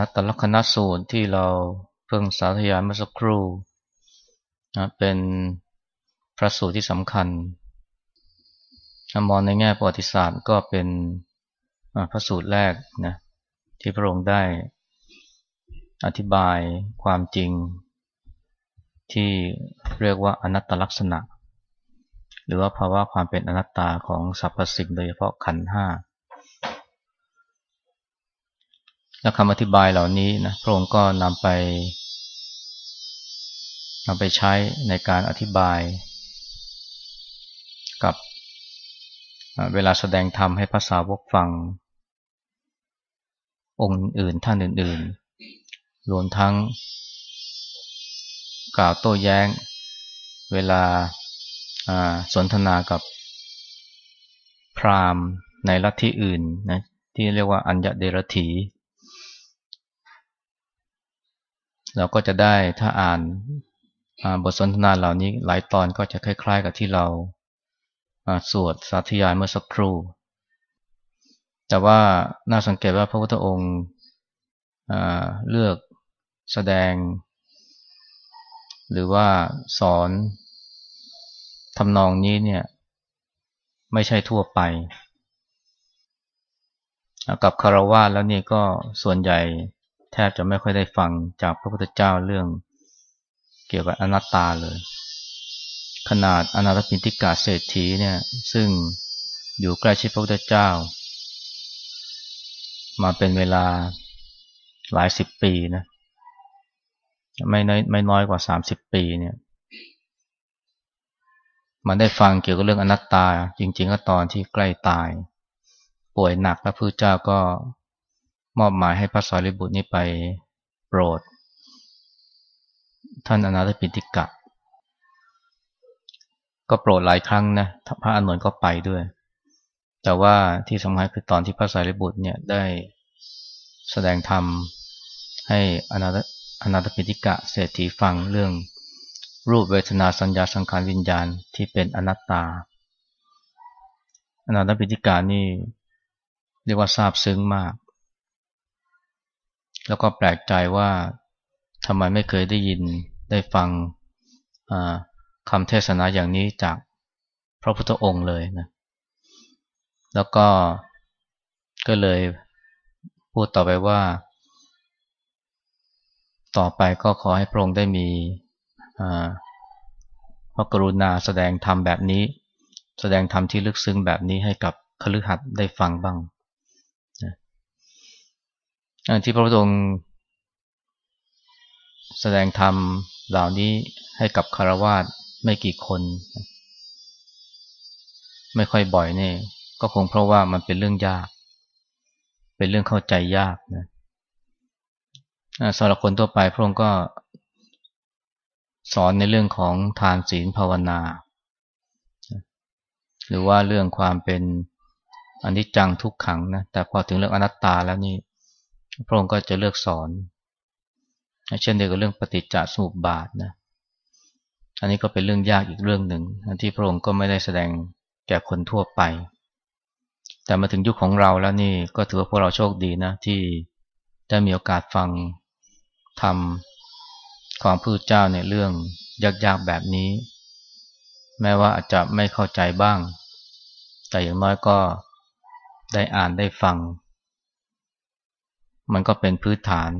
อนัตตลกนัสูตรที่เราเพิ่งสาธยายเมื่อสักครู่นะเป็นพระสูตรที่สำคัญมองในแง่ประวัติศาสตร์ก็เป็นพระสูตรแรกนะที่พระองค์ได้อธิบายความจริง ที่เรียกว่าอนัตตลักษณะ หรือว่าภาวะความเป็นอนัตตาของสรรพสิ่งโดยเฉพาะขันธ์ห้า และคำอธิบายเหล่านี้นะพระองค์ก็นำไปนำไปใช้ในการอธิบาย กับเวลาแสดงธรรมให้ภาษาวกฟัง องค์อื่นท่านอื่น ๆ รวมทั้ง กล่าวโต้แย้ง เวลาสนทนากับพราหมณ์ในลัทธิอื่นนะที่เรียกว่าอัญญเดรถี เราก็จะได้ถ้าอ่านบทสนทนาเหล่านี้หลายตอนก็จะคล้าย ๆ กับที่เราสวดสาธยายเมื่อสักครู่ แต่ว่าน่าสังเกตว่าพระพุทธองค์เลือกแสดง หรือว่าสอนทำนองนี้เนี่ยไม่ใช่ทั่วไป กับคารวะแล้วนี่ก็ส่วนใหญ่ แทบจะไม่ค่อยได้ฟังจากพระพุทธเจ้าเรื่องเกี่ยวกับอนัตตาเลย ขนาดอนาถปินติกาเศรษฐีเนี่ยซึ่งอยู่ใกล้ชิดพระพุทธเจ้า มาเป็นเวลาหลายสิบปีนะไม่น้อยไม่น้อยกว่าสามสิบปีเนี่ยมันได้ฟังเกี่ยวกับเรื่องอนัตตา จริง ๆ ก็ตอนที่ใกล้ตาย ป่วยหนักแล้วพระเจ้าก็ มอบหมายให้พระสารีบุตรนี้ไปโปรด ท่านอนาถปิฎกะ ก็โปรดหลายครั้งนะพระอานนท์ก็ไปด้วย แต่ว่าที่สำคัญคือตอนที่พระสารีบุตรเนี่ยได้แสดงธรรมให้อนาถอนาถปิฎกะเศรษฐีฟังเรื่องรูปเวทนาสัญญาสังขารวิญญาณที่เป็นอนัตตา อนาถปิฎกะนี่เรียกว่าทราบซึ้งมาก แล้วก็แปลกใจว่าทำไมไม่เคยได้ยินได้ฟังคำเทศนาอย่างนี้จากพระพุทธองค์เลยนะ แล้วก็ก็เลยพูดต่อไปว่า ต่อไปก็ขอให้พระองค์ได้มีพระกรุณาแสดงธรรมแบบนี้ แสดงธรรมที่ลึกซึ้งแบบนี้ให้กับคฤหัสถ์ได้ฟังบ้าง ที่พระพุทธองค์แสดงธรรมเหล่านี้ให้กับคารวาสไม่กี่คน ไม่ค่อยบ่อยเนี่ยก็คงเพราะว่ามันเป็นเรื่องยาก เป็นเรื่องเข้าใจยากนะสำหรับคนทั่วไปพระองค์ก็สอนในเรื่องของทานศีลภาวนา หรือว่าเรื่องความเป็นอนิจจังทุกขังนะแต่พอถึงเรื่องอนัตตาแล้วนี่ พระองค์ก็จะเลือกสอน เช่นเดียวกับเรื่องปฏิจจสมุปบาทนะอันนี้ก็เป็นเรื่องยากอีกเรื่องหนึ่งที่พระองค์ก็ไม่ได้แสดงแก่คนทั่วไป แต่มาถึงยุคของเราแล้วนี่ก็ถือว่าพวกเราโชคดีนะที่ได้มีโอกาสฟังทำของพระเจ้าในเรื่องยากๆแบบนี้ แม้ว่าอาจจะไม่เข้าใจบ้าง แต่อย่างน้อยก็ได้อ่านได้ฟัง มันก็เป็นพื้นฐาน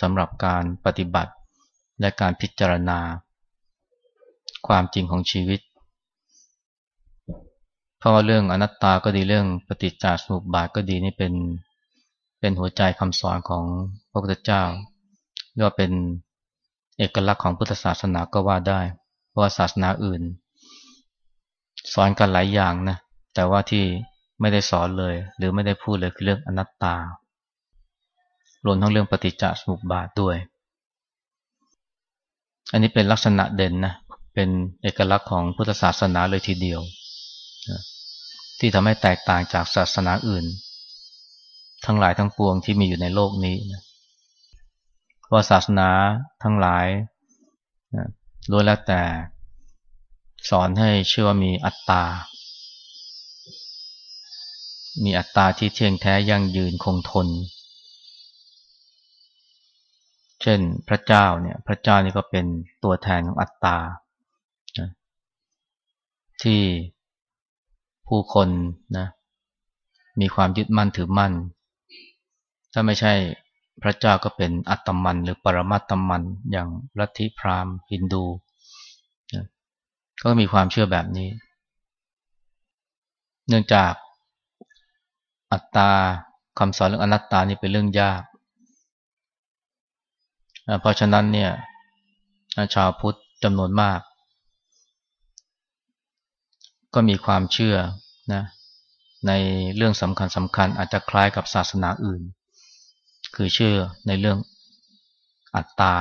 สำหรับการปฏิบัติและการพิจารณา ความจริงของชีวิต เพราะว่าเรื่องอนัตตาก็ดีเรื่องปฏิจจสมุปบาทก็ดีนี่เป็นเป็นหัวใจคำสอนของพระพุทธเจ้าเรียกว่าเป็นเอกลักษณ์ของพุทธศาสนาก็ว่าได้ เพราะว่าศาสนาอื่น สอนกันหลายอย่างนะแต่ว่าที่ไม่ได้สอนเลย หรือไม่ได้พูดเลยคือเรื่องอนัตตา รวมทั้งเรื่องปฏิจจสมุปบาทด้วย อันนี้เป็นลักษณะเด่นนะ เป็นเอกลักษณ์ของพุทธศาสนาเลยทีเดียว ที่ทำให้แตกต่างจากศาสนาอื่น ทั้งหลายทั้งปวงที่มีอยู่ในโลกนี้นะเพราะศาสนาทั้งหลายล้วนแล้วแต่ สอนให้เชื่อว่ามีอัตตา มีอัตตาที่เที่ยงแท้ยั่งยืนคงทน เช่นพระเจ้าเนี่ยพระเจ้านี่ก็เป็นตัวแทนของอัตตาที่ผู้คนนะมีความยึดมั่นถือมั่น ถ้าไม่ใช่พระเจ้าก็เป็นอัตมัน หรือปรมัตตมัน อย่างลัทธิพราหมณ์ฮินดูนะก็มีความเชื่อแบบนี้ เนื่องจากอัตตาคำสอนเรื่องอนัตตานี่เป็นเรื่องยาก เพราะฉะนั้นเนี่ยชาวพุทธจำนวนมาก ก็มีความเชื่อนะในเรื่องสำคัญสำคัญอาจจะคล้ายกับศาสนาอื่น คือเชื่อในเรื่องอัตตา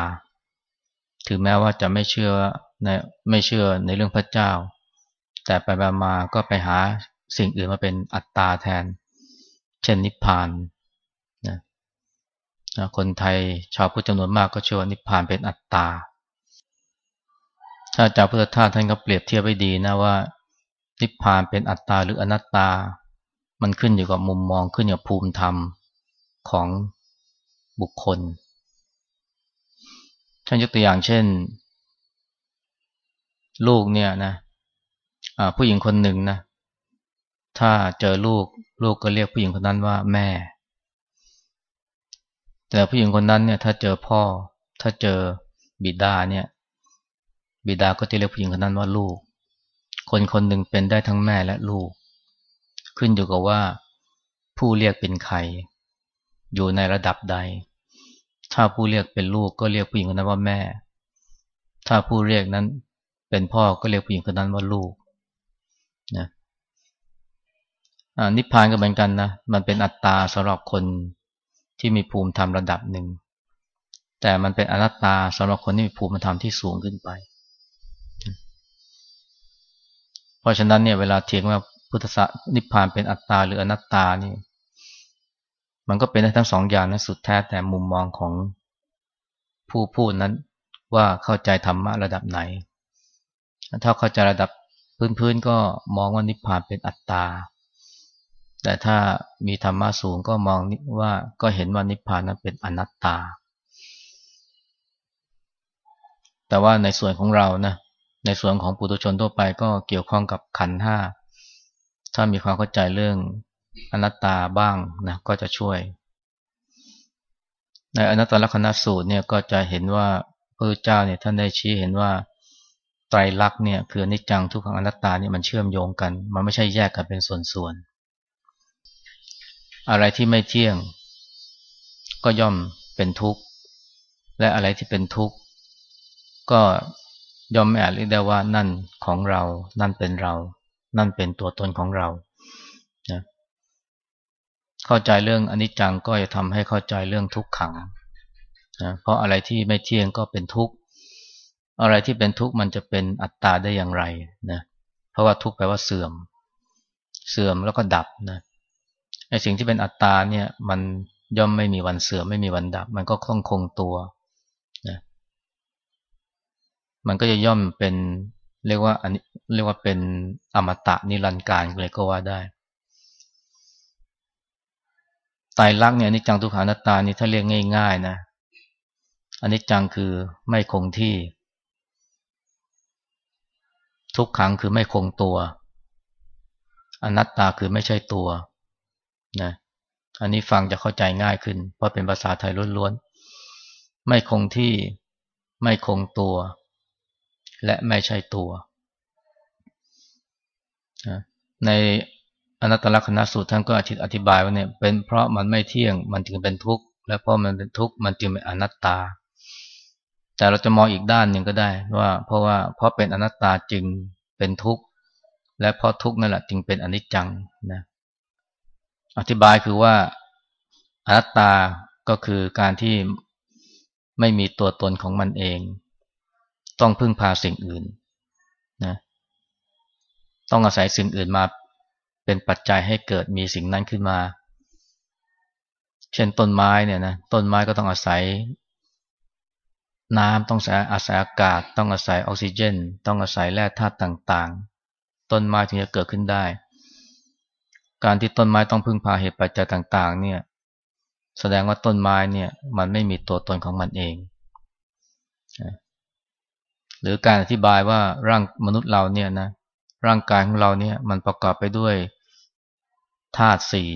ถึงแม้ว่าจะไม่เชื่อในไม่เชื่อในเรื่องพระเจ้า แต่ไปมาก็ไปหาสิ่งอื่นมาเป็นอัตตาแทน เช่นนิพพาน คนไทยชาวพุทธจำนวนมากก็เชื่อว่านิพพานเป็นอัตตา ถ้าจากพุทธทาสท่านก็เปรียบเทียบไว้ดีนะว่า นิพพานเป็นอัตตาหรืออนัตตา มันขึ้นอยู่กับมุมมองขึ้นอยู่กับภูมิธรรมของบุคคลท่านยกตัวอย่างเช่น ลูกเนี่ยนะผู้หญิงคนหนึ่งนะถ้าเจอลูกลูกก็เรียกผู้หญิงคนนั้นว่าแม่ แต่ผู้หญิงคนนั้นเนี่ย ถ้าเจอพ่อ ถ้าเจอบิดาเนี่ย บิดาก็จะเรียกผู้หญิงคนนั้นว่าลูก คนคนหนึ่งเป็นได้ทั้งแม่และลูก ขึ้นอยู่กับว่า ผู้เรียกเป็นใคร อยู่ในระดับใด ถ้าผู้เรียกเป็นลูกก็เรียกผู้หญิงคนนั้นว่าแม่ ถ้าผู้เรียกนั้นเป็นพ่อก็เรียกผู้หญิงคนนั้นว่าลูกนะนิพพานก็เหมือนกันนะ มันเป็นอัตตาสำหรับคน ที่มีภูมิธรรมระดับหนึ่ง แต่มันเป็นอนัตตาสำหรับคนที่มีภูมิธรรมที่สูงขึ้นไป เพราะฉะนั้นเนี่ยเวลาเถียงว่าพุทธะนิพพานเป็นอัตตาหรืออนัตตานี่ มันก็เป็นได้ทั้งสองอย่างนะสุดแท้แต่มุมมองของผู้พูดนั้นว่าเข้าใจธรรมะระดับไหน ถ้าเข้าใจระดับพื้นๆก็มองว่านิพพานเป็นอัตตา แต่ถ้ามีธรรมะสูงก็มองว่าก็เห็นว่านิพพานนั้นเป็นอนัตตา แต่ว่าในส่วนของเรานะในส่วนของปุถุชนทั่วไปก็เกี่ยวข้องกับขันห้าถ้ามีความเข้าใจเรื่องอนัตตาบ้างนะก็จะช่วย ในอนัตตลักษณสูตรเนี่ยก็จะเห็นว่าพระเจ้าเนี่ยท่านได้ชี้เห็นว่าไตรลักษณ์เนี่ยคือนิจจังทุกขังอนัตตาเนี่ยมันเชื่อมโยงกัน มันไม่ใช่แยกกันเป็นส่วนๆ อะไรที่ไม่เที่ยง ก็ย่อมเป็นทุกข์ และอะไรที่เป็นทุกข์ ก็ย่อมไม่อาจเรียกได้ว่านั่นของเรา นั่นเป็นเรา นั่นเป็นตัวตนของเรานะเข้าใจเรื่องอนิจจังก็จะทำให้เข้าใจเรื่องทุกขังนะเพราะอะไรที่ไม่เที่ยงก็เป็นทุกข์ อะไรที่เป็นทุกข์มันจะเป็นอัตตาได้อย่างไรนะเพราะว่าทุกข์แปลว่าเสื่อม เสื่อมแล้วก็ดับนะ สิ่งที่เป็นอัตตาเนี่ยมันย่อมไม่มีวันเสื่อมไม่มีวันดับ มันก็คงคงตัวนะมันก็จะย่อมเป็นเรียกว่าอันนี้เรียกว่าเป็นอมตะนิรันดร์การเลยก็ว่าได้ตายรักเนี่ยอนิจจังทุกขานัตตานี่ถ้าเรียกง่าย ๆ นะอันนี้จังคือไม่คงที่ ทุกขังคือไม่คงตัว อนัตตาคือไม่ใช่ตัว นะอันนี้ฟังจะเข้าใจง่ายขึ้น เพราะเป็นภาษาไทยล้วนๆ ไม่คงที่ไม่คงตัว และไม่ใช่ตัวในอนัตตลกนสูตรท่านก็อธิบายว่าเนี่ยเป็นเพราะมันไม่เที่ยงมันจึงเป็นทุกข์และเพราะมันเป็นทุกข์มันจึงเป็นอนัตตา แต่เราจะมองอีกด้านหนึ่งก็ได้ว่า เพราะว่าเพราะเป็นอนัตตาจึงเป็นทุกข์และเพราะทุกข์นั่นแหละจึงเป็นอนิจจังนะ อธิบายคือว่าอนัตตาก็คือการที่ไม่มีตัวตนของมันเอง ต้องพึ่งพาสิ่งอื่นนะต้องอาศัยสิ่งอื่นมาเป็นปัจจัยให้เกิดมีสิ่งนั้นขึ้นมา เช่นต้นไม้เนี่ยนะต้นไม้ก็ต้องอาศัย น้ำต้องอาศัยอากาศ ต้องอาศัยออกซิเจน ต้องอาศัยแร่ธาตุต่าง ๆ ต้นไม้ถึงจะเกิดขึ้นได้ การที่ต้นไม้ต้องพึ่งพาเหตุปัจจัยต่าง ๆ เนี่ย แสดงว่าต้นไม้เนี่ย มันไม่มีตัวตนของมันเอง หรือการอธิบายว่าร่างมนุษย์เราเนี่ยนะร่างกายของเราเนี่ยมันประกอบไปด้วยธาตุสี่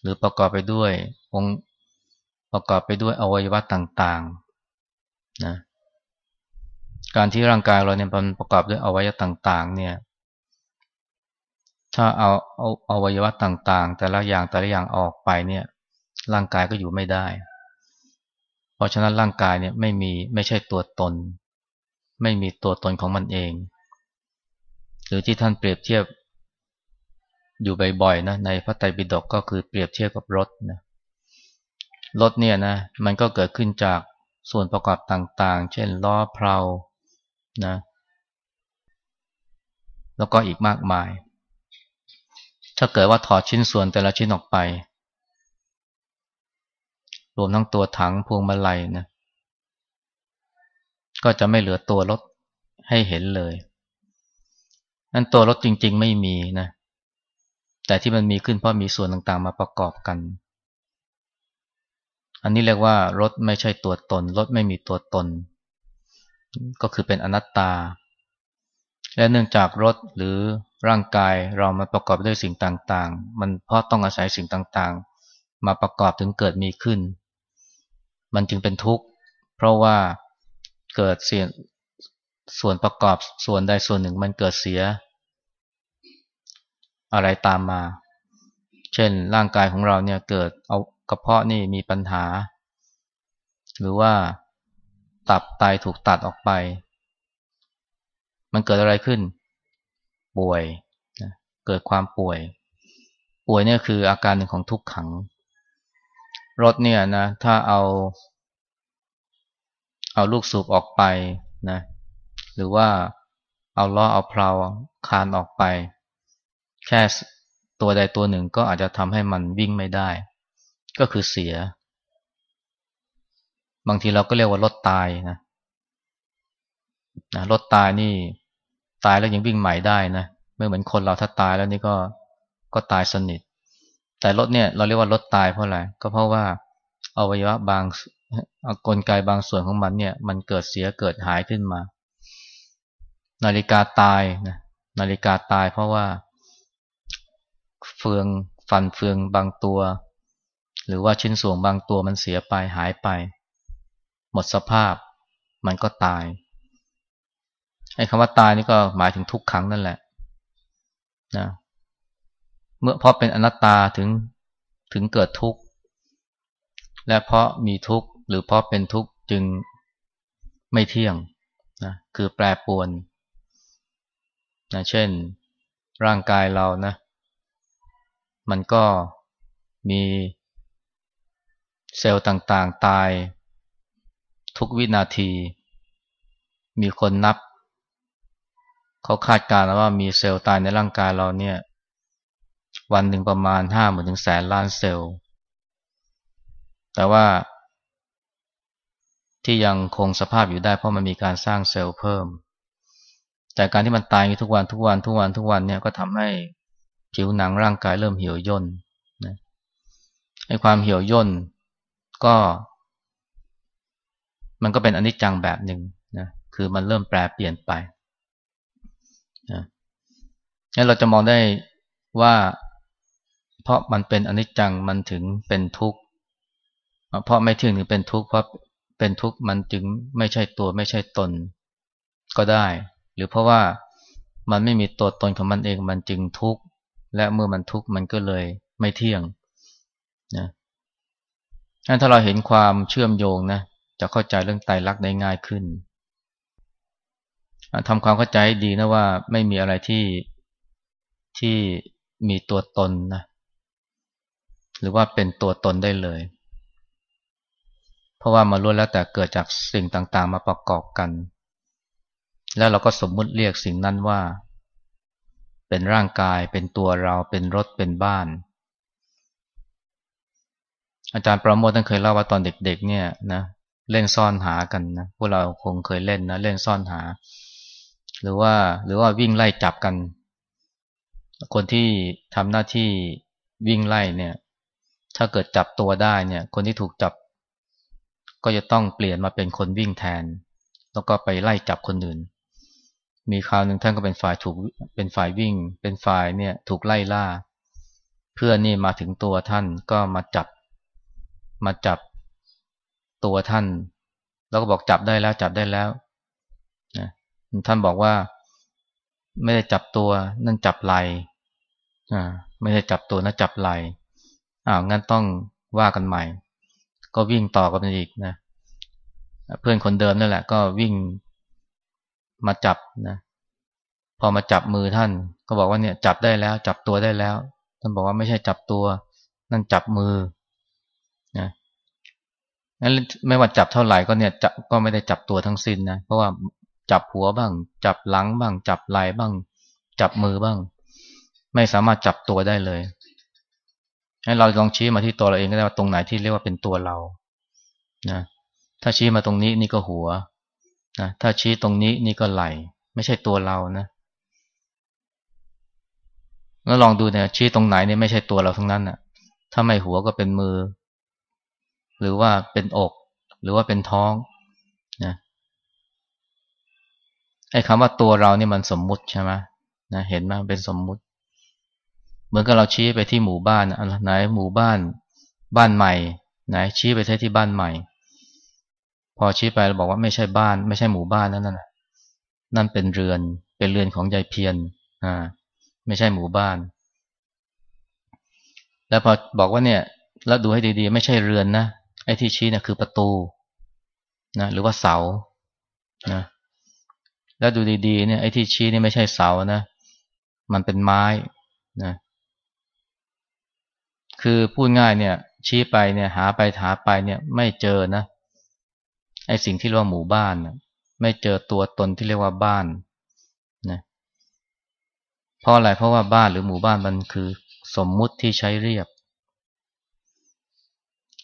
หรือประกอบไปด้วยองค์ประกอบไปด้วยอวัยวะต่างๆนะการที่ร่างกายเราเนี่ยมันประกอบด้วยอวัยวะต่าง ๆ เนี่ย ถ้าเอาเอาอวัยวะต่างๆ แต่ละอย่างแต่ละอย่างออกไปเนี่ย ร่างกายก็อยู่ไม่ได้ เพราะฉะนั้นร่างกายเนี่ยไม่มีไม่ใช่ตัวตน ไม่มีตัวตนของมันเอง หรือที่ท่านเปรียบเทียบอยู่บ่อยๆนะในพระไตรปิฎกก็คือเปรียบเทียบกับรถนะรถเนี่ยนะมันก็เกิดขึ้นจากส่วนประกอบต่างๆ เช่นล้อเพลานะแล้วก็อีกมากมาย ถ้าเกิดว่าถอดชิ้นส่วนแต่ละชิ้นออกไป รวมทั้งตัวถังพวงมาลัยนะก็จะไม่เหลือตัวรถให้เห็นเลยนั้นตัวรถจริง ๆ ไม่มีนะ แต่ที่มันมีขึ้นเพราะมีส่วนต่างๆ มาประกอบกัน อันนี้เรียกว่ารถไม่ใช่ตัวตน รถไม่มีตัวตน ก็คือเป็นอนัตตา และเนื่องจากรถหรือร่างกายเรามาประกอบด้วยสิ่งต่างๆ มันเพราะต้องอาศัยสิ่งต่างๆ มาประกอบถึงเกิดมีขึ้น มันจึงเป็นทุกข์ เพราะว่าเกิดเสียส่วนประกอบส่วนใดส่วนหนึ่งมันเกิดเสีย อะไรตามมา เช่นร่างกายของเราเนี่ยเกิดเอากระเพาะนี่มีปัญหา หรือว่าตับไตถูกตัดออกไป มันเกิดอะไรขึ้น ป่วยนะเกิดความป่วย ป่วยเนี่ยคืออาการหนึ่งของทุกขัง รถเนี่ยนะ ถ้าเอา เอาลูกสูบออกไปนะ หรือว่าเอาล้อเอาเพลาคานออกไป แค่ตัวใดตัวหนึ่งก็อาจจะทำให้มันวิ่งไม่ได้ ก็คือเสีย บางทีเราก็เรียกว่ารถตายนะนะรถตายนี่ ตายแล้วยังวิ่งใหม่ได้นะไม่เหมือนคนเราถ้าตายแล้วนี่ก็ก็ตายสนิท แต่รถเนี่ยเราเรียกว่ารถตายเพราะอะไรก็เพราะว่าอวัยวะบางกลไกบางส่วนของมันเนี่ย มันเกิดเสียเกิดหายขึ้นมา นาฬิกาตายนะนาฬิกาตายเพราะว่า เฟืองฟันเฟืองบางตัว หรือว่าชิ้นส่วนบางตัวมันเสียไปหายไป หมดสภาพ มันก็ตาย ไอ้คำว่าตายนี่ก็หมายถึงทุกครั้งนั่นแหละนะเมื่อเพราะเป็นอนัตตาถึงถึงเกิดทุกข์ และเพราะมีทุกข์หรือเพราะเป็นทุกข์จึงไม่เที่ยงนะคือแปรปรวนนะเช่นร่างกายเรานะ มันก็มีเซลล์ต่างๆตายทุกวินาที มีคนนับ เขาคาดการณ์ว่ามีเซลล์ตายในร่างกายเราเนี่ย วันหนึ่งประมาณห้าหมื่นถึงแสนล้านเซลล์ แต่ว่า ที่ยังคงสภาพอยู่ได้เพราะมันมีการสร้างเซลล์เพิ่ม แต่การที่มันตายทุกวันทุกวันทุกวันทุกวันเนี่ยก็ทำให้ผิวหนังร่างกายเริ่มเหี่ยวย่นนะไอ้ความเหี่ยวย่นก็ มันก็เป็นอนิจจังแบบหนึ่งนะ คือมันเริ่มแปรเปลี่ยนไป นะงั้นเราจะมองได้ว่าเพราะมันเป็นอนิจจังมันถึงเป็นทุกข์เพราะไม่เที่ยงถึงเป็นทุกข์เพราะเป็นทุกข์มันจึงไม่ใช่ตัวไม่ใช่ตนก็ได้ หรือเพราะว่ามันไม่มีตัวตนของมันเองมันจึงทุกข์และเมื่อมันทุกข์มันก็เลยไม่เที่ยงนะถ้าเราเห็นความเชื่อมโยงนะจะเข้าใจเรื่องไตรลักษณ์ได้ง่ายขึ้น ทำความเข้าใจดีนะว่าไม่มีอะไรที่ที่มีตัวตนนะหรือว่าเป็นตัวตนได้เลย เพราะว่ามาล้วนแล้วแต่เกิดจากสิ่งต่างๆ มาประกอบกัน แล้วเราก็สมมุติเรียกสิ่งนั้นว่า เป็นร่างกายเป็นตัวเราเป็นรถเป็นบ้าน อาจารย์ประโมทท่านเคยเล่าว่าตอนเด็กๆ เนี่ยนะเล่นซ่อนหากันนะพวกเราคงเคยเล่นนะเล่นซ่อนหา หรือว่าหรือว่าวิ่งไล่จับกัน คนที่ทำหน้าที่วิ่งไล่เนี่ย ถ้าเกิดจับตัวได้เนี่ย คนที่ถูกจับ ก็จะต้องเปลี่ยนมาเป็นคนวิ่งแทน แล้วก็ไปไล่จับคนอื่น มีคราวหนึ่งท่านก็เป็นฝ่ายถูกเป็นฝ่ายวิ่ง เป็นฝ่ายเนี่ยถูกไล่ล่า เพื่อนนี่มาถึงตัวท่านก็มาจับ มาจับตัวท่าน แล้วก็บอกจับได้แล้วจับได้แล้ว ท่านบอกว่าไม่ได้จับตัวนั่นจับไหลอ่าไม่ได้จับตัวนั่นจับไหลอ้าวงั้นต้องว่ากันใหม่ ก็วิ่งต่อกันอีกนะเพื่อนคนเดิมนั่นแหละ ก็วิ่งมาจับนะ พอมาจับมือท่าน ก็บอกว่าเนี่ย จับได้แล้ว จับตัวได้แล้ว ท่านบอกว่าไม่ใช่จับตัว นั่นจับมือนะงั้นไม่ว่าจับเท่าไหร่ก็เนี่ยจับก็ไม่ได้จับตัวทั้งสิ้นนะเพราะว่า จับหัวบ้าง จับหลังบ้าง จับไหล่บ้าง จับมือบ้าง ไม่สามารถจับตัวได้เลยให้เราลองชี้มาที่ตัวเราเองก็ได้ว่าตรงไหนที่เรียกว่าเป็นตัวเรานะถ้าชี้มาตรงนี้นี่ก็หัวนะถ้าชี้ตรงนี้นี่ก็ไหล่ไม่ใช่ตัวเรานะแล้วลองดูเนี่ยชี้ตรงไหนเนี่ยไม่ใช่ตัวเราทั้งนั้นอะ ถ้าไม่หัวก็เป็นมือ หรือว่าเป็นอก หรือว่าเป็นท้องนะ ไอ้คำว่าตัวเราเนี่ยมันสมมุติใช่ไหมนะเห็นไหมเป็นสมมุติ เหมือนกับเราชี้ไปที่หมู่บ้านอะไรไหนหมู่บ้านบ้านใหม่ ไหนชี้ไปที่ที่บ้านใหม่ พอชี้ไปเราบอกว่าไม่ใช่บ้าน ไม่ใช่หมู่บ้านนั่นน่ะนั่นเป็นเรือนเป็นเรือนของยายเพียนอ่าไม่ใช่หมู่บ้าน แล้วพอบอกว่าเนี่ยแล้วดูให้ดีๆ ไม่ใช่เรือนนะไอ้ที่ชี้เนี่ยคือประตูนะหรือว่าเสานะ แล้วดูดีๆเนี่ยไอ้ที่ชี้นี่ไม่ใช่เสานะ มันเป็นไม้นะคือพูดง่ายเนี่ย ชี้ไปเนี่ย หาไปหาไปเนี่ย ไม่เจอนะไอ้สิ่งที่เรียกว่าหมู่บ้านนะไม่เจอตัวตนที่เรียกว่าบ้านนะเพราะอะไรเพราะว่าบ้านหรือหมู่บ้านมันคือสมมุติที่ใช้เรียก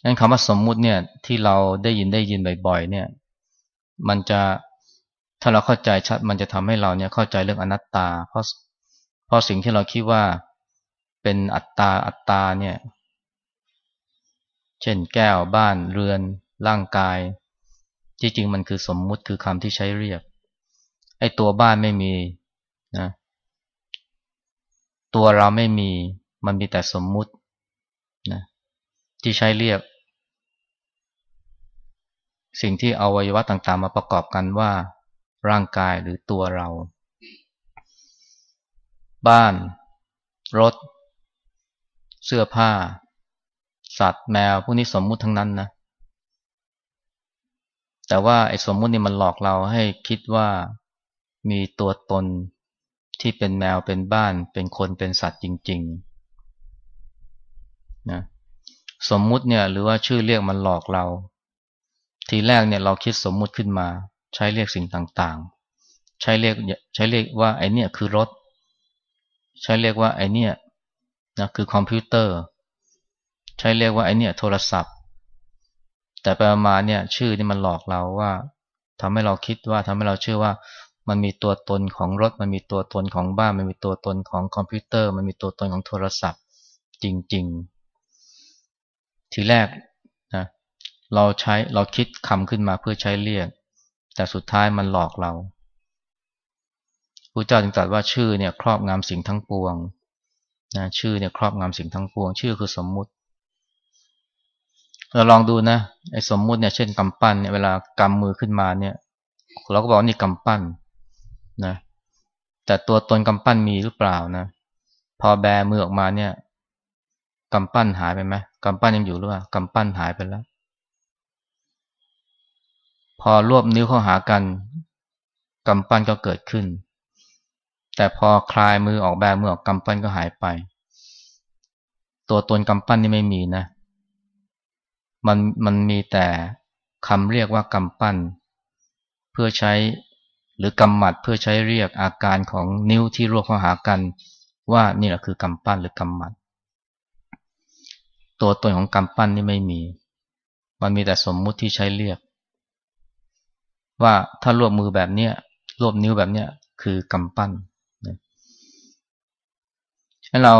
งั้นคำว่าสมมุติเนี่ยที่เราได้ยินได้ยินบ่อยๆเนี่ย มันจะ ถ้าเราเข้าใจชัดมันจะทำให้เราเนี่ยเข้าใจเรื่องอนัตตา เพราะเพราะสิ่งที่เราคิดว่าเป็นอัตตาอัตตาเนี่ย เช่นแก้วบ้านเรือนร่างกาย ที่จริงมันคือสมมุติคือคำที่ใช้เรียก ไอ้ตัวบ้านไม่มีนะตัวเราไม่มีมันมีแต่สมมุตินะที่ใช้เรียก สิ่งที่อวัยวะต่างๆ มาประกอบกันว่า ร่างกายหรือตัวเรา บ้าน รถ เสื้อผ้า สัตว์แมวพวกนี้สมมุติทั้งนั้นนะ แต่ว่าไอ้สมมุตินี่มันหลอกเราให้คิดว่ามีตัวตนที่เป็นแมวเป็นบ้านเป็นคนเป็นสัตว์จริงๆนะสมมุติเนี่ยหรือว่าชื่อเรียกมันหลอกเรา ทีแรกเนี่ยเราคิดสมมุติขึ้นมา ใช้เรียกสิ่งต่างๆ ใช้เรียกใช้เรียกว่าไอเนี่ยคือรถ ใช้เรียกว่าไอเนี่ยนะคือคอมพิวเตอร์ ใช้เรียกว่าไอเนี่ยโทรศัพท์ แต่ไปมาเนี่ยชื่อนี่มันหลอกเราว่าทำให้เราคิดว่าทำให้เราเชื่อว่ามันมีตัวตนของรถ มันมีตัวตนของบ้าน มันมีตัวตนของคอมพิวเตอร์ มันมีตัวตนของโทรศัพท์ จริง ๆ ทีแรกนะเราใช้เราคิดคำขึ้นมาเพื่อใช้เรียก แต่สุดท้ายมันหลอกเราพระเจ้าจึงตรัสว่าชื่อเนี่ยครอบงำสิ่งทั้งปวงนะชื่อเนี่ยครอบงำสิ่งทั้งปวง ชื่อคือสมมุติ เราลองดูนะไอ้สมมุติเนี่ยเช่นกำปั้นเนี่ยเวลากำมือขึ้นมาเนี่ย เราก็บอกนี่กำปั้นนะแต่ตัวตนกำปั้นมีหรือเปล่านะพอแบมือออกมาเนี่ยกำปั้นหายไปไหมกำปั้นยังอยู่หรือเปล่ากำปั้นหายไปแล้ว พอรวบนิ้วเข้าหากันกำปั้นก็เกิดขึ้น แต่พอคลายมือออกแบบมือออกกำปั้นก็หายไป ตัวตนกำปั้นนี่ไม่มีนะ มันมันมีแต่คำเรียกว่ากำปั้น เพื่อใช้หรือกำหมัดเพื่อใช้เรียกอาการของนิ้วที่รวบเข้าหากัน ว่านี่แหละคือกำปั้นหรือกำหมัด ตัวตนของกำปั้นนี่ไม่มี มันมีแต่สมมุติที่ใช้เรียก ว่าถ้ารวบมือแบบเนี้ยรวบนิ้วแบบเนี้ยคือกำปั้นให้เรา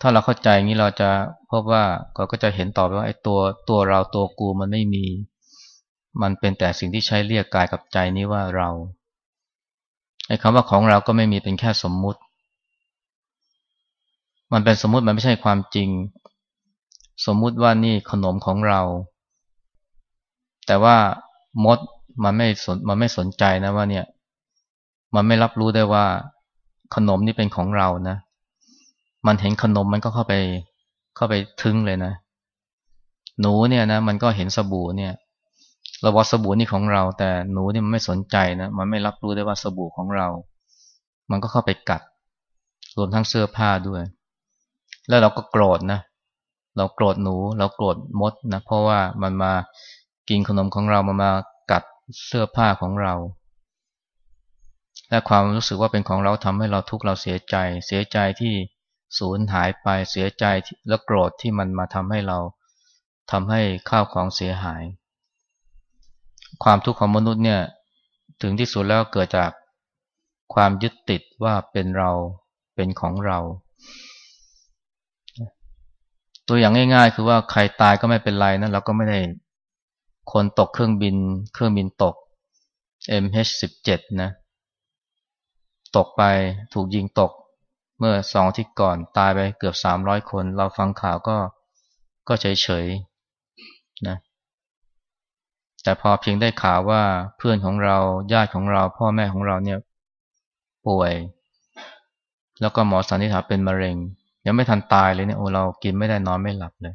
ถ้าเราเข้าใจอย่างนี้เราจะพบว่าก็ก็จะเห็นต่อไปว่าไอ้ตัวตัวเราตัวกูมันไม่มี มันเป็นแต่สิ่งที่ใช้เรียกกายกับใจนี้ว่าเราไอ้คำว่าของเราก็ไม่มีเป็นแค่สมมุติ มันเป็นสมมุติมันไม่ใช่ความจริง สมมุติว่านี่ขนมของเรา แต่ว่ามด มันไม่สนมันไม่สนใจนะว่าเนี่ย มันไม่รับรู้ได้ว่า ขนมนี่เป็นของเรานะ มันเห็นขนมมันก็เข้าไป เข้าไปทึงเลยนะ หนูเนี่ยนะ มันก็เห็นสบู่เนี่ยเราว่าสบู่นี่ของเรา แต่หนูนี่มันไม่สนใจนะ มันไม่รับรู้ได้ว่าสบู่ของเรา มันก็เข้าไปกัด รวมทั้งเสื้อผ้าด้วย แล้วเราก็โกรธนะ เราโกรธหนู เราโกรธมดนะ เพราะว่ามันมากินขนมของเรามามา เสื้อผ้าของเรา และความรู้สึกว่าเป็นของเราทำให้เราทุกข์เราเสียใจ เสียใจที่สูญหายไปเสียใจและโกรธที่มันมาทำให้เราทำให้ข้าวของเสียหาย ความทุกข์ของมนุษย์เนี่ยถึงที่สุดแล้วเกิดจากความยึดติดว่าเป็นเราเป็นของเรา ตัวอย่างง่ายๆ คือว่าใครตายก็ไม่เป็นไรนะเราก็ไม่ได้ คนตกเครื่องบิน เครื่องบินตก MH17 นะ ตกไปถูกยิงตก เมื่อสองที่ก่อนตายไปเกือบ 300 คน เราฟังข่าวก็ก็เฉยๆนะ แต่พอเพียงได้ข่าวว่าเพื่อนของเราญาติของเราพ่อแม่ของเราเนี่ยป่วย แล้วก็หมอสันนิษฐานเป็นมะเร็ง ยังไม่ทันตายเลยเนี่ยโอ้เรากินไม่ได้นอนไม่หลับเลย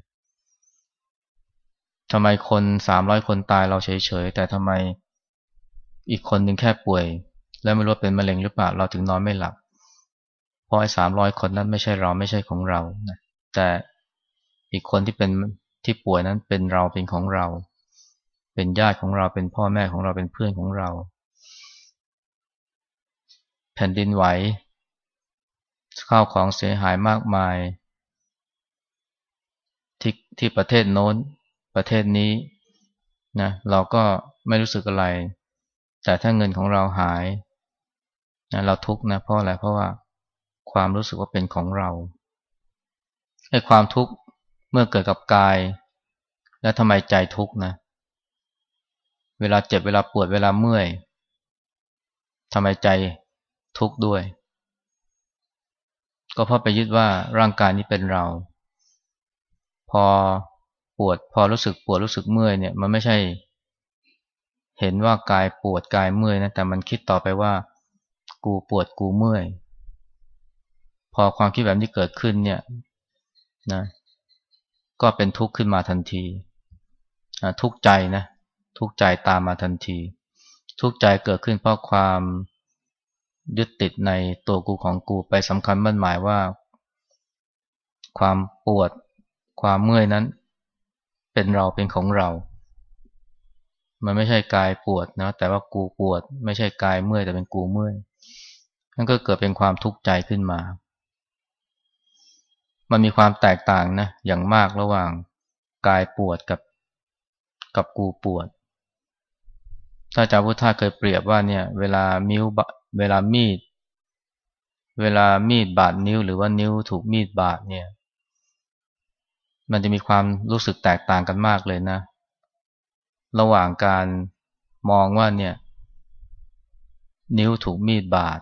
ทำไมคนสามร้อยคนตายเราเฉยๆ แต่ทำไมอีกคนหนึ่งแค่ป่วย แล้วไม่รู้เป็นมะเร็งหรือเปล่าเราถึงนอนไม่หลับ เพราะไอ้สามร้อยคนนั้นไม่ใช่เราไม่ใช่ของเราแต่อีกคนที่เป็นที่ป่วยนั้นเป็นเราเป็นของเรา เป็นญาติของเราเป็นพ่อแม่ของเราเป็นเพื่อนของเรา แผ่นดินไหวข้าวของเสียหายมากมาย ที่ที่ประเทศโน้น ประเทศนี้นะเราก็ไม่รู้สึกอะไร แต่ถ้าเงินของเราหายนะเราทุกข์นะเพราะอะไรเพราะว่าความรู้สึกว่าเป็นของเราไอ้ความทุกข์เมื่อเกิดกับกาย แล้วทำไมใจทุกข์นะ เวลาเจ็บเวลาปวดเวลาเมื่อยทำไมใจทุกข์ด้วย ก็เพราะไปยึดว่าร่างกายนี้เป็นเรา พอ ปวด พอรู้สึกปวดรู้สึกเมื่อยเนี่ยมันไม่ใช่ เห็นว่ากายปวดกายเมื่อยนะแต่มันคิดต่อไปว่า กูปวดกูเมื่อย พอความคิดแบบนี้เกิดขึ้นเนี่ยนะก็เป็นทุกข์ขึ้นมาทันที ทุกข์ใจนะ ทุกข์ใจตามมาทันที ทุกข์ใจเกิดขึ้นเพราะความยึดติดในตัวกูของกูไปสำคัญมั่นหมายว่า ความปวดความเมื่อยนั้น เป็นเราเป็นของเรา มันไม่ใช่กายปวดนะ แต่ว่ากูปวด ไม่ใช่กายเมื่อยแต่เป็นกูเมื่อยนั่นก็เกิดเป็นความทุกข์ใจขึ้นมา มันมีความแตกต่างนะอย่างมากระหว่างกายปวดกับกับกูปวด ถ้าจาพุทธาเคยเปรียบว่าเนี่ย เวลามิ้วเวลามีด เวลามีดบาดนิ้ว หรือว่านิ้วถูกมีดบาดเนี่ย มันจะมีความรู้สึกแตกต่างกันมากเลยนะ ระหว่างการมองว่าเนี่ย นิ้วถูกมีดบาด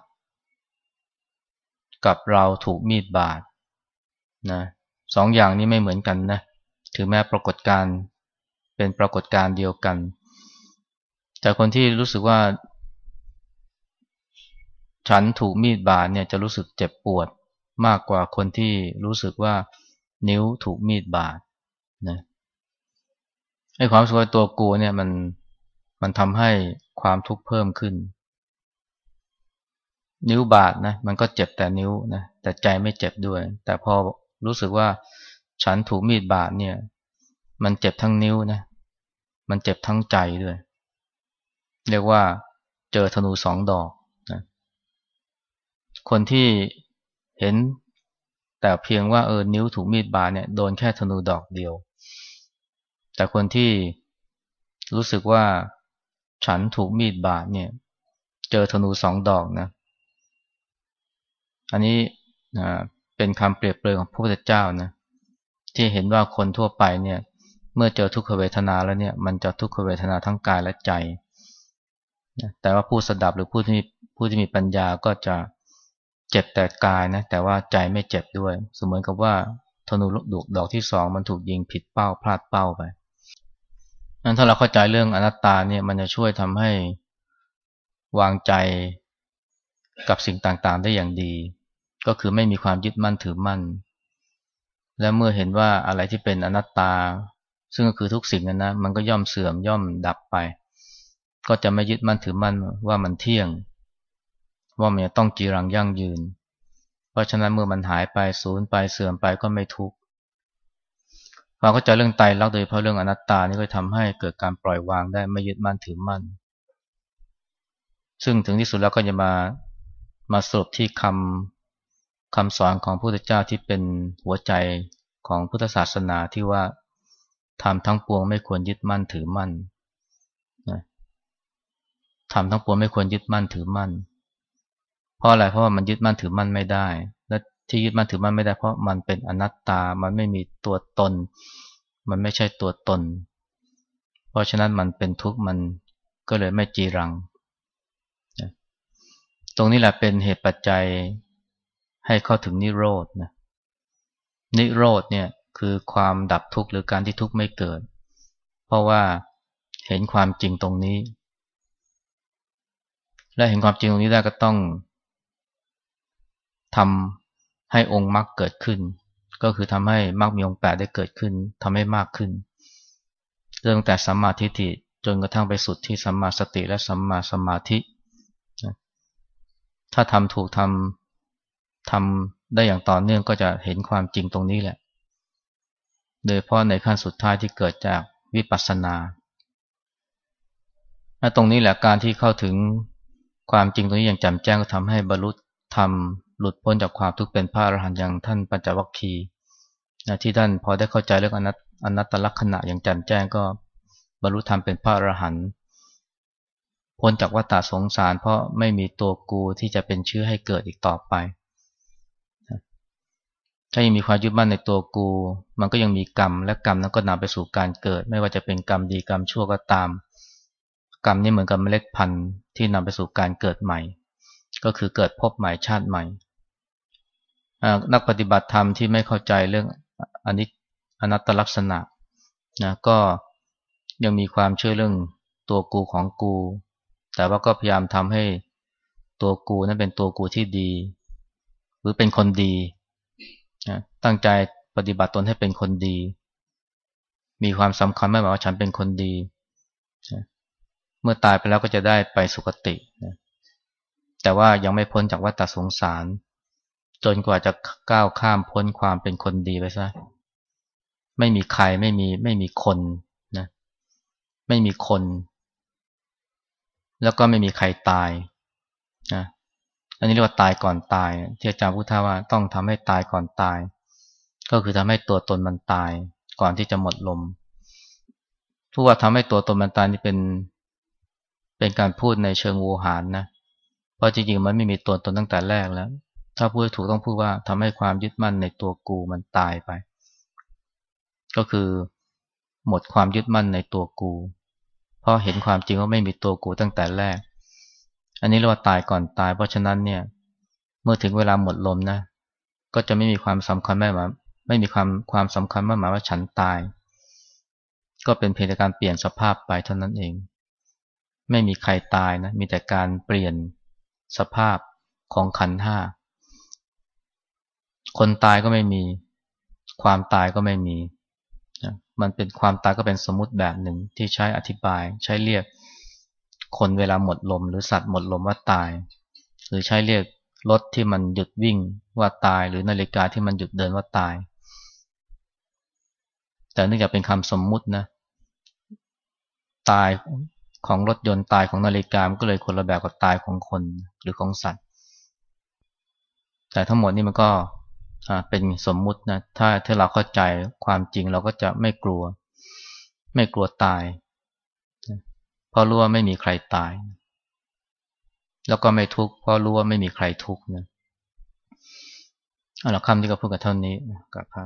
กับเราถูกมีดบาดนะสองอย่างนี้ไม่เหมือนกันนะถึงแม้ปรากฏการเป็นปรากฏการเดียวกัน แต่คนที่รู้สึกว่า ฉันถูกมีดบาดเนี่ยจะรู้สึกเจ็บปวดมากกว่าคนที่รู้สึกว่า นิ้วถูกมีดบาดนะไอ้ความสวยตัวกูเนี่ยมันมันทำให้ความทุกข์เพิ่มขึ้น นิ้วบาดนะมันก็เจ็บแต่นิ้วนะแต่ใจไม่เจ็บด้วย แต่พอรู้สึกว่าฉันถูกมีดบาดเนี่ย มันเจ็บทั้งนิ้วนะมันเจ็บทั้งใจด้วย เรียกว่าเจอธนูสองดอกนะคนที่เห็น แต่เพียงว่าเออนิ้วถูกมีดบาดเนี่ยโดนแค่ธนูดอกเดียว แต่คนที่รู้สึกว่าฉันถูกมีดบาดเนี่ย เจอธนูสองดอกนะ อันนี้นะเป็นคำเปรียบเปรยของพระพุทธเจ้านะที่เห็นว่าคนทั่วไปเนี่ย เมื่อเจอทุกขเวทนาแล้วเนี่ย มันจะทุกขเวทนาทั้งกายและใจแต่ว่าผู้สดับหรือผู้ที่ผู้ที่มีปัญญาก็จะ เจ็บแต่กายนะแต่ว่าใจไม่เจ็บด้วย เสมือนกับว่าธนูลูกดดอกที่สองมันถูกยิงผิดเป้าพลาดเป้าไปนั้นถ้าเราเข้าใจเรื่องอนัตตาเนี่ยมันจะช่วยทำให้วางใจกับสิ่งต่างๆ ได้อย่างดี ก็คือไม่มีความยึดมั่นถือมั่น และเมื่อเห็นว่าอะไรที่เป็นอนัตตา ซึ่งก็คือทุกสิ่งนั้นนะมันก็ย่อมเสื่อมย่อมดับไป ก็จะไม่ยึดมั่นถือมั่นว่ามันเที่ยง ว่ามันจะต้องจีรังยั่งยืน เพราะฉะนั้นเมื่อมันหายไปสูญไปเสื่อมไปก็ไม่ทุกข์ความเข้าใจเรื่องไตรลักษณ์โดยเพราะเรื่องอนัตตานี่ก็ทำให้เกิดการปล่อยวางได้ไม่ยึดมั่นถือมั่น ซึ่งถึงที่สุดแล้วก็จะมามาสรุปที่คำคำสอนของพระพุทธเจ้าที่เป็นหัวใจของพุทธศาสนาที่ว่าทำทั้งปวงไม่ควรยึดมั่นถือมั่นนะทำทั้งปวงไม่ควรยึดมั่นถือมั่น ราะอะไรเพราะว่ามันยึดมั่นถือมั่นไม่ได้ และที่ยึดมั่นถือมั่นไม่ได้ เพราะมันเป็นอนัตตา มันไม่มีตัวตน มันไม่ใช่ตัวตน เพราะฉะนั้นมันเป็นทุกข์มันก็เลยไม่จีรัง ตรงนี้แหละเป็นเหตุปัจจัยให้เข้าถึงนิโรธนะนิโรธเนี่ยคือความดับทุกข์หรือการที่ทุกข์ไม่เกิด เพราะว่าเห็นความจริงตรงนี้ และเห็นความจริงตรงนี้ได้ก็ต้อง ทำให้องค์มรรคเกิดขึ้น ก็คือทำให้มรรคมีองค์แปดได้เกิดขึ้นทำให้มากขึ้น เรื่องแต่สัมมาทิฏฐิจนกระทั่งไปสุดที่สัมมาสติและสัมมาสมาธิ ถ้าทำถูกทำทำได้อย่างต่อเนื่องก็จะเห็นความจริงตรงนี้แหละ โดยเพราะในขั้นสุดท้ายที่เกิดจากวิปัสสนาตรงนี้แหละการที่เข้าถึงความจริงตรงนี้อย่างแจ่มแจ้งก็ทำให้บรรลุธรรม หลุดพ้นจากความทุกข์เป็นพระอรหันต์อย่างท่านปัญจวัคคีย์ที่ท่านพอได้เข้าใจเรื่องอนัตอนัตตลักษณะอย่างแจ่มแจ้งก็บรรลุธรรมเป็นพระอรหันต์พ้นจากวัฏสงสารเพราะไม่มีตัวกูที่จะเป็นเชื้อให้เกิดอีกต่อไปถ้ายังมีความยึดมั่นในตัวกู มันก็ยังมีกรรม และกรรมนั้นก็นำไปสู่การเกิด ไม่ว่าจะเป็นกรรมดีกรรมชั่วก็ตาม กรรมนี่เหมือนกับเมล็ดพันธุ์ที่นำไปสู่การเกิดใหม่ ก็คือเกิดพบใหม่ชาติใหม่ นักปฏิบัติธรรมที่ไม่เข้าใจเรื่องอนิจอนัตตลักษณะนะก็ยังมีความเชื่อเรื่องตัวกูของกู แต่ว่าก็พยายามทำให้ตัวกูนั้นเป็นตัวกูที่ดี หรือเป็นคนดีนะตั้งใจปฏิบัติตนให้เป็นคนดี มีความสำคัญไม่หมายว่าฉันเป็นคนดีนะเมื่อตายไปแล้วก็จะได้ไปสุคตินะ แต่ว่ายังไม่พ้นจากวัฏสงสาร จนกว่าจะก้าวข้ามพ้นความเป็นคนดีไปซะไม่มีใครไม่มีไม่มีคนนะไม่มีคน แล้วก็ไม่มีใครตายนะอันนี้เรียกว่าตายก่อนตายที่อาจารย์พุทธาว่าต้องทำให้ตายก่อนตาย ก็คือทำให้ตัวตนมันตาย ก่อนที่จะหมดลมทุกว่าทำให้ตัวตนมันตายนี่เป็น เป็นการพูดในเชิงวูหารนะเราะจริงๆ มันไม่มีตัวตนตั้งแต่แรกแล้ว ถ้าพูดถูกต้องพูดว่าทำให้ความยึดมั่นในตัวกูมันตายไป ก็คือหมดความยึดมั่นในตัวกู เพราะเห็นความจริงว่าไม่มีตัวกูตั้งแต่แรก อันนี้เรียกว่าตายก่อนตาย เพราะฉะนั้นเนี่ย เมื่อถึงเวลาหมดลมนะ ก็จะไม่มีความสำคัญไม่หมายไม่มีความความสำคัญไม่หมายว่าฉันตาย ก็เป็นเพียงแต่การเปลี่ยนสภาพไปเท่านั้นเอง ไม่มีใครตายนะ มีแต่การเปลี่ยน สภาพของขันห้า คนตายก็ไม่มี ความตายก็ไม่มี มันเป็นความตายก็เป็นสมมติแบบหนึ่งที่ใช้อธิบาย ใช้เรียกคนเวลาหมดลม หรือสัตว์หมดลมว่าตาย หรือใช้เรียกรถที่มันหยุดวิ่งว่าตาย หรือนาฬิกาที่มันหยุดเดินว่าตาย แต่เนื่องจากเป็นคำสมมุตินะ ตาย ของรถยนต์ตายของนาฬิกามันก็เลยคนละแบบกับตายของคนหรือของสัตว์ แต่ทั้งหมดนี่มันก็เป็นสมมุตินะถ้าถ้าเราเข้าใจความจริงเราก็จะไม่กลัว ไม่กลัวตายเพราะรู้ว่าไม่มีใครตาย แล้วก็ไม่ทุกข์เพราะรู้ว่าไม่มีใครทุกข์นะเอาละคำที่ก็พูดกับเท่านี้กับพระ